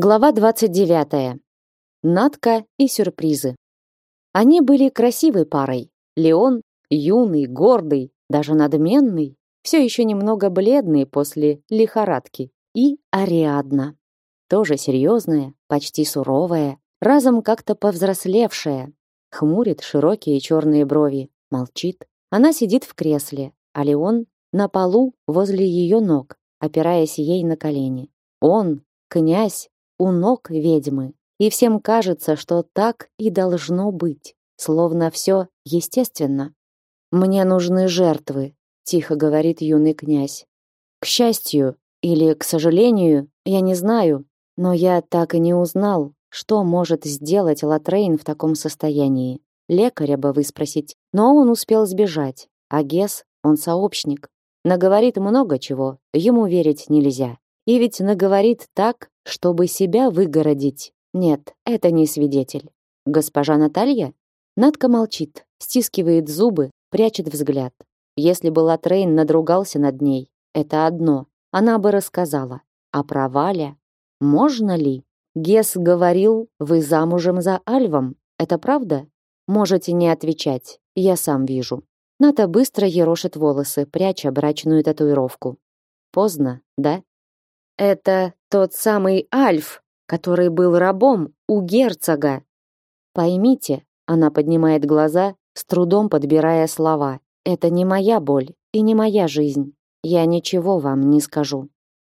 Глава 29. Надка и сюрпризы. Они были красивой парой. Леон юный, гордый, даже надменный, все еще немного бледный после лихорадки, и Ариадна, тоже серьезная, почти суровая, разом как-то повзрослевшая, хмурит широкие черные брови, молчит. Она сидит в кресле, а Леон на полу возле ее ног, опираясь ей на колени. Он, князь, у ног ведьмы, и всем кажется, что так и должно быть, словно все естественно. Мне нужны жертвы, тихо говорит юный князь. К счастью или к сожалению, я не знаю, но я так и не узнал, что может сделать Латрейн в таком состоянии. Лекаря бы выспросить, но он успел сбежать, а Гес, он сообщник, наговорит много чего, ему верить нельзя. И ведь наговорит так, чтобы себя выгородить. Нет, это не свидетель. Госпожа Наталья? Надка молчит, стискивает зубы, прячет взгляд. Если бы Латрейн надругался над ней, это одно, она бы рассказала. А про Аля? Можно ли? Гес говорил, вы замужем за Альвом. Это правда? Можете не отвечать, я сам вижу. Ната быстро ерошит волосы, пряча брачную татуировку. Поздно, да? Это тот самый Альф, который был рабом у герцога. Поймите, она поднимает глаза, с трудом подбирая слова. Это не моя боль и не моя жизнь. Я ничего вам не скажу.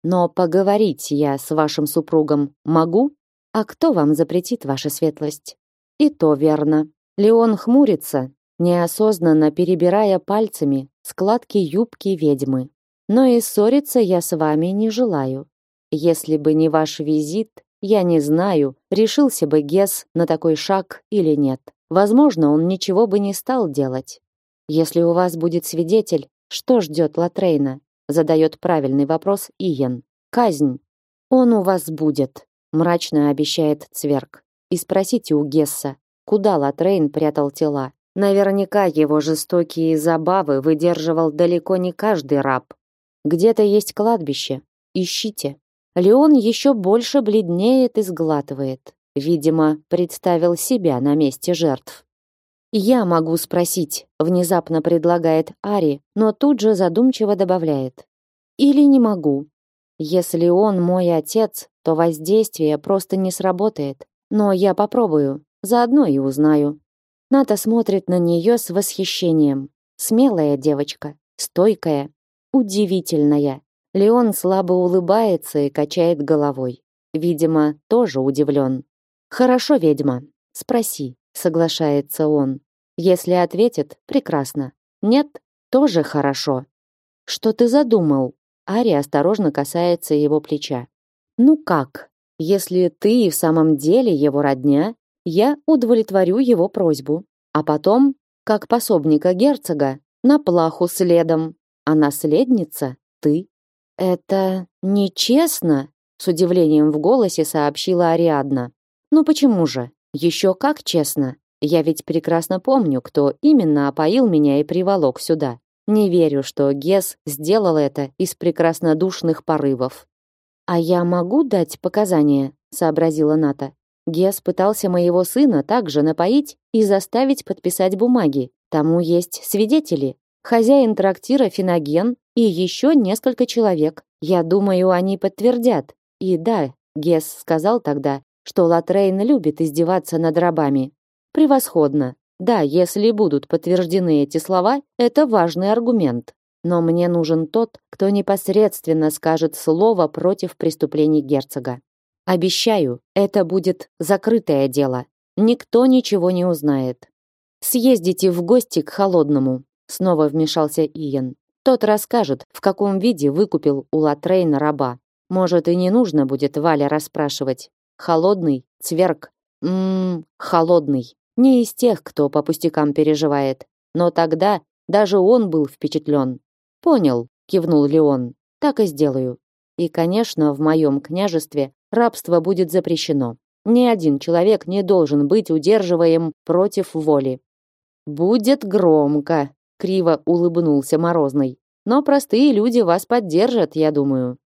Но поговорить я с вашим супругом могу? А кто вам запретит ваша светлость? И то верно. Леон хмурится, неосознанно перебирая пальцами складки юбки ведьмы. Но и ссориться я с вами не желаю. Если бы не ваш визит, я не знаю, решился бы Гес на такой шаг или нет. Возможно, он ничего бы не стал делать. Если у вас будет свидетель, что ждет Латрейна? Задает правильный вопрос Иен. Казнь. Он у вас будет, мрачно обещает Цверк. И спросите у Геса, куда Латрейн прятал тела. Наверняка его жестокие забавы выдерживал далеко не каждый раб. Где-то есть кладбище. Ищите. Леон еще больше бледнеет и сглатывает. Видимо, представил себя на месте жертв. «Я могу спросить», — внезапно предлагает Ари, но тут же задумчиво добавляет. «Или не могу. Если он мой отец, то воздействие просто не сработает. Но я попробую, заодно и узнаю». Ната смотрит на нее с восхищением. Смелая девочка, стойкая, удивительная. Леон слабо улыбается и качает головой. Видимо, тоже удивлен. «Хорошо, ведьма, спроси», — соглашается он. «Если ответит, прекрасно. Нет, тоже хорошо». «Что ты задумал?» Ари осторожно касается его плеча. «Ну как? Если ты и в самом деле его родня, я удовлетворю его просьбу. А потом, как пособника герцога, на плаху следом. А наследница — ты». «Это нечестно?» — с удивлением в голосе сообщила Ариадна. «Ну почему же? Еще как честно. Я ведь прекрасно помню, кто именно опоил меня и приволок сюда. Не верю, что Гес сделал это из прекраснодушных порывов». «А я могу дать показания?» — сообразила Ната. Гес пытался моего сына также напоить и заставить подписать бумаги. Тому есть свидетели. Хозяин трактира Финоген и еще несколько человек. Я думаю, они подтвердят. И да, Гес сказал тогда, что Латрейн любит издеваться над рабами. Превосходно. Да, если будут подтверждены эти слова, это важный аргумент. Но мне нужен тот, кто непосредственно скажет слово против преступлений герцога. Обещаю, это будет закрытое дело. Никто ничего не узнает. Съездите в гости к холодному. Снова вмешался Иен. Тот расскажет, в каком виде выкупил у Латрейна раба. Может, и не нужно будет Валя расспрашивать. Холодный, цверк. Ммм, холодный. Не из тех, кто по пустякам переживает. Но тогда даже он был впечатлен. «Понял», — кивнул Леон. «Так и сделаю. И, конечно, в моем княжестве рабство будет запрещено. Ни один человек не должен быть удерживаем против воли. Будет громко, криво улыбнулся Морозный. Но простые люди вас поддержат, я думаю.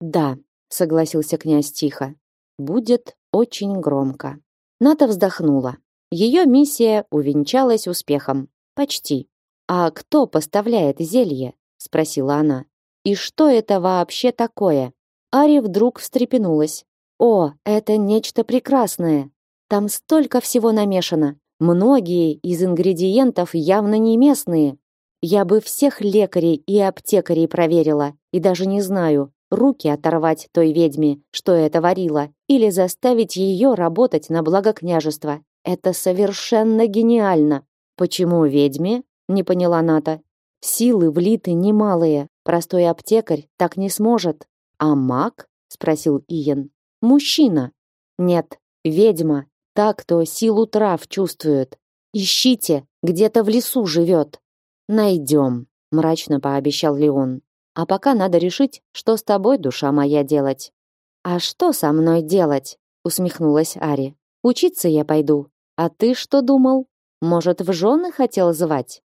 Да, согласился князь тихо. будет очень громко. Ната вздохнула. Ее миссия увенчалась успехом. Почти. А кто поставляет зелье? спросила она. И что это вообще такое? Ари вдруг встрепенулась. О, это нечто прекрасное. Там столько всего намешано. Многие из ингредиентов явно не местные. Я бы всех лекарей и аптекарей проверила, и даже не знаю, руки оторвать той ведьме, что это варила, или заставить ее работать на благо княжества. Это совершенно гениально. Почему ведьме? Не поняла Ната. Силы влиты немалые. Простой аптекарь так не сможет. А маг? спросил Иен. Мужчина. Нет, ведьма. Та, кто силу трав чувствует. Ищите, где-то в лесу живет. Найдем, мрачно пообещал Леон. А пока надо решить, что с тобой, душа моя, делать. А что со мной делать? усмехнулась Ари. Учиться я пойду. А ты что думал? Может, в жены хотел звать?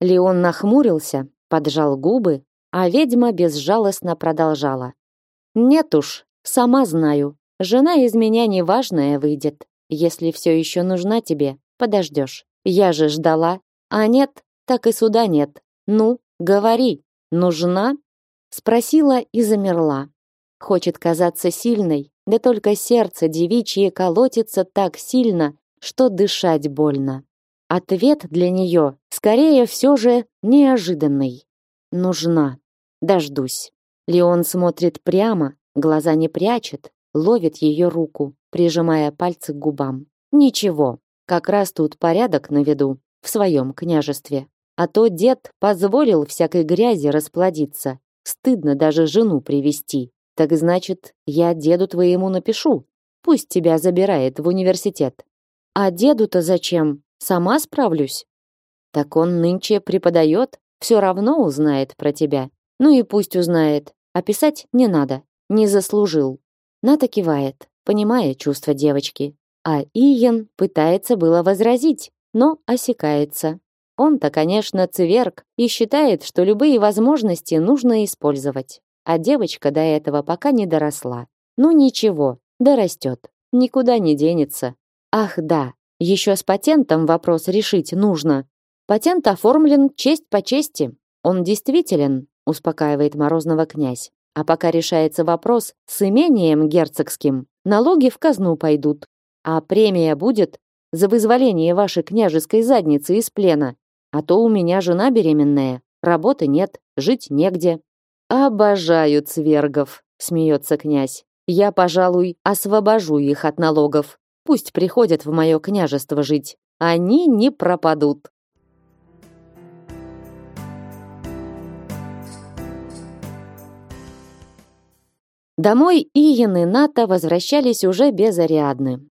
Леон нахмурился, поджал губы, а ведьма безжалостно продолжала. Нет уж, сама знаю. Жена из меня неважная выйдет. Если все еще нужна тебе, подождешь. Я же ждала. А нет, так и суда нет. Ну, говори, нужна? Спросила и замерла. Хочет казаться сильной, да только сердце девичье колотится так сильно, что дышать больно. Ответ для нее, скорее все же, неожиданный. Нужна. Дождусь. Леон смотрит прямо, глаза не прячет, ловит ее руку, прижимая пальцы к губам. Ничего, как раз тут порядок на виду в своем княжестве. А то дед позволил всякой грязи расплодиться. Стыдно даже жену привести. Так значит, я деду твоему напишу. Пусть тебя забирает в университет. А деду-то зачем? Сама справлюсь. Так он нынче преподает, все равно узнает про тебя. Ну и пусть узнает. А писать не надо. Не заслужил. Ната кивает, понимая чувства девочки. А Иен пытается было возразить, но осекается. Он-то, конечно, цверк и считает, что любые возможности нужно использовать. А девочка до этого пока не доросла. Ну ничего, дорастет. Никуда не денется. Ах да, еще с патентом вопрос решить нужно. Патент оформлен честь по чести. Он действителен, успокаивает Морозного князь. А пока решается вопрос с имением герцогским, налоги в казну пойдут. А премия будет за вызволение вашей княжеской задницы из плена. А то у меня жена беременная, работы нет, жить негде. Обожаю цвергов, смеется князь. Я, пожалуй, освобожу их от налогов. Пусть приходят в мое княжество жить. Они не пропадут. Домой Иен и Ната возвращались уже без Ариадны.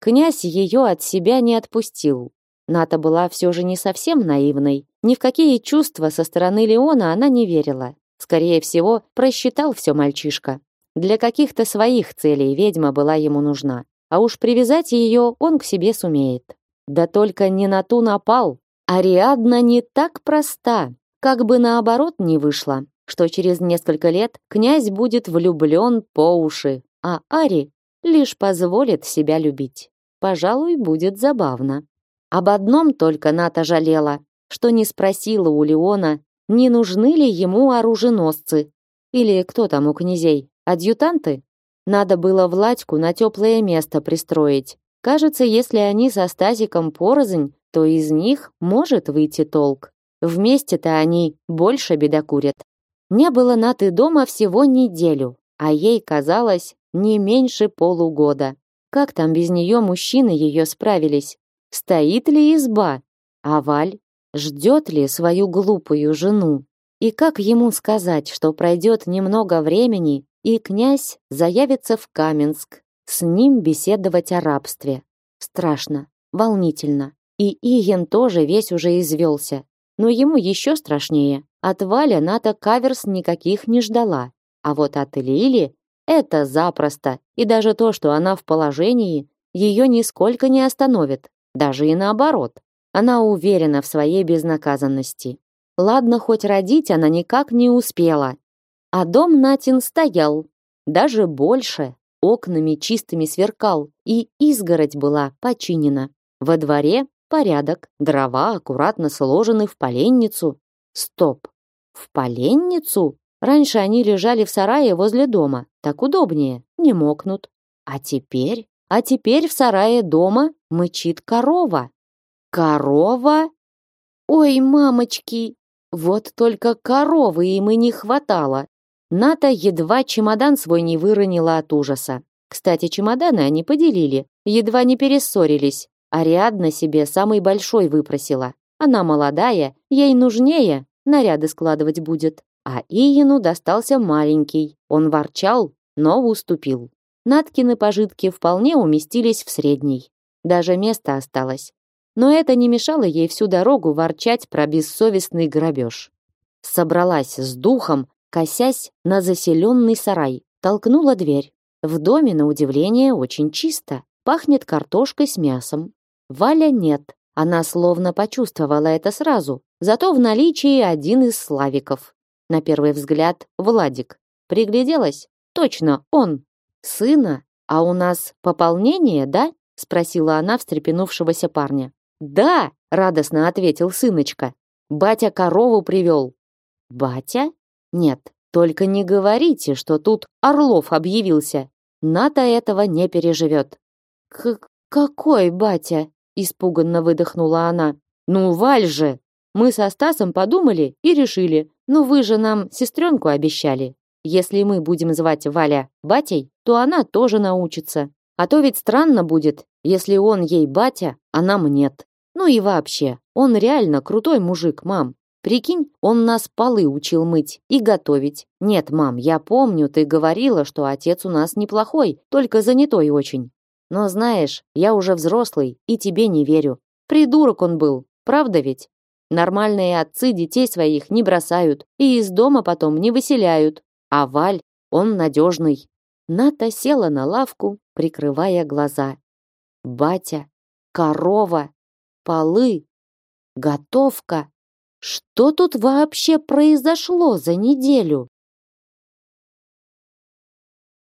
Князь ее от себя не отпустил. Ната была все же не совсем наивной. Ни в какие чувства со стороны Леона она не верила. Скорее всего, просчитал все мальчишка. Для каких-то своих целей ведьма была ему нужна. А уж привязать ее он к себе сумеет. Да только не на ту напал. Ариадна не так проста. Как бы наоборот не вышло, что через несколько лет князь будет влюблен по уши, а Ари лишь позволит себя любить пожалуй, будет забавно. Об одном только Ната жалела, что не спросила у Леона, не нужны ли ему оруженосцы. Или кто там у князей, адъютанты? Надо было Владьку на теплое место пристроить. Кажется, если они со Стазиком порознь, то из них может выйти толк. Вместе-то они больше бедокурят. Не было Наты дома всего неделю, а ей казалось не меньше полугода. Как там без нее мужчины ее справились? Стоит ли изба? А Валь ждет ли свою глупую жену? И как ему сказать, что пройдет немного времени, и князь заявится в Каменск, с ним беседовать о рабстве? Страшно, волнительно. И Иен тоже весь уже извелся. Но ему еще страшнее. От Валя Ната каверс никаких не ждала. А вот от Лили это запросто, и даже то, что она в положении, ее нисколько не остановит, даже и наоборот. Она уверена в своей безнаказанности. Ладно, хоть родить она никак не успела. А дом Натин стоял, даже больше. окнами чистыми сверкал, и изгородь была починена. Во дворе порядок, дрова аккуратно сложены в поленницу. Стоп! В поленницу? Раньше они лежали в сарае возле дома, так удобнее, не мокнут. А теперь? А теперь в сарае дома мычит корова. Корова? Ой, мамочки, вот только коровы им и не хватало. Ната едва чемодан свой не выронила от ужаса. Кстати, чемоданы они поделили, едва не перессорились. Ариадна себе самый большой выпросила. Она молодая, ей нужнее, наряды складывать будет. А Иену достался маленький. Он ворчал, но уступил. Наткины пожитки вполне уместились в средней. Даже место осталось. Но это не мешало ей всю дорогу ворчать про бессовестный грабеж. Собралась с духом, косясь на заселенный сарай, толкнула дверь. В доме, на удивление, очень чисто. Пахнет картошкой с мясом. Валя нет. Она словно почувствовала это сразу. Зато в наличии один из славиков. На первый взгляд, Владик. Пригляделась? Точно, он. Сына? А у нас пополнение, да? Спросила она встрепенувшегося парня. «Да!» — радостно ответил сыночка. «Батя корову привел». «Батя? Нет, только не говорите, что тут Орлов объявился. Ната этого не переживет». «К какой батя?» — испуганно выдохнула она. «Ну, Валь же! Мы со Стасом подумали и решили. Ну вы же нам сестренку обещали. Если мы будем звать Валя батей, то она тоже научится. А то ведь странно будет, если он ей батя, а нам нет. Ну и вообще, он реально крутой мужик, мам. Прикинь, он нас полы учил мыть и готовить. Нет, мам, я помню, ты говорила, что отец у нас неплохой, только занятой очень. Но знаешь, я уже взрослый и тебе не верю. Придурок он был, правда ведь? Нормальные отцы детей своих не бросают и из дома потом не выселяют. А Валь, он надежный. Ната села на лавку, прикрывая глаза. Батя, корова, полы, готовка. Что тут вообще произошло за неделю?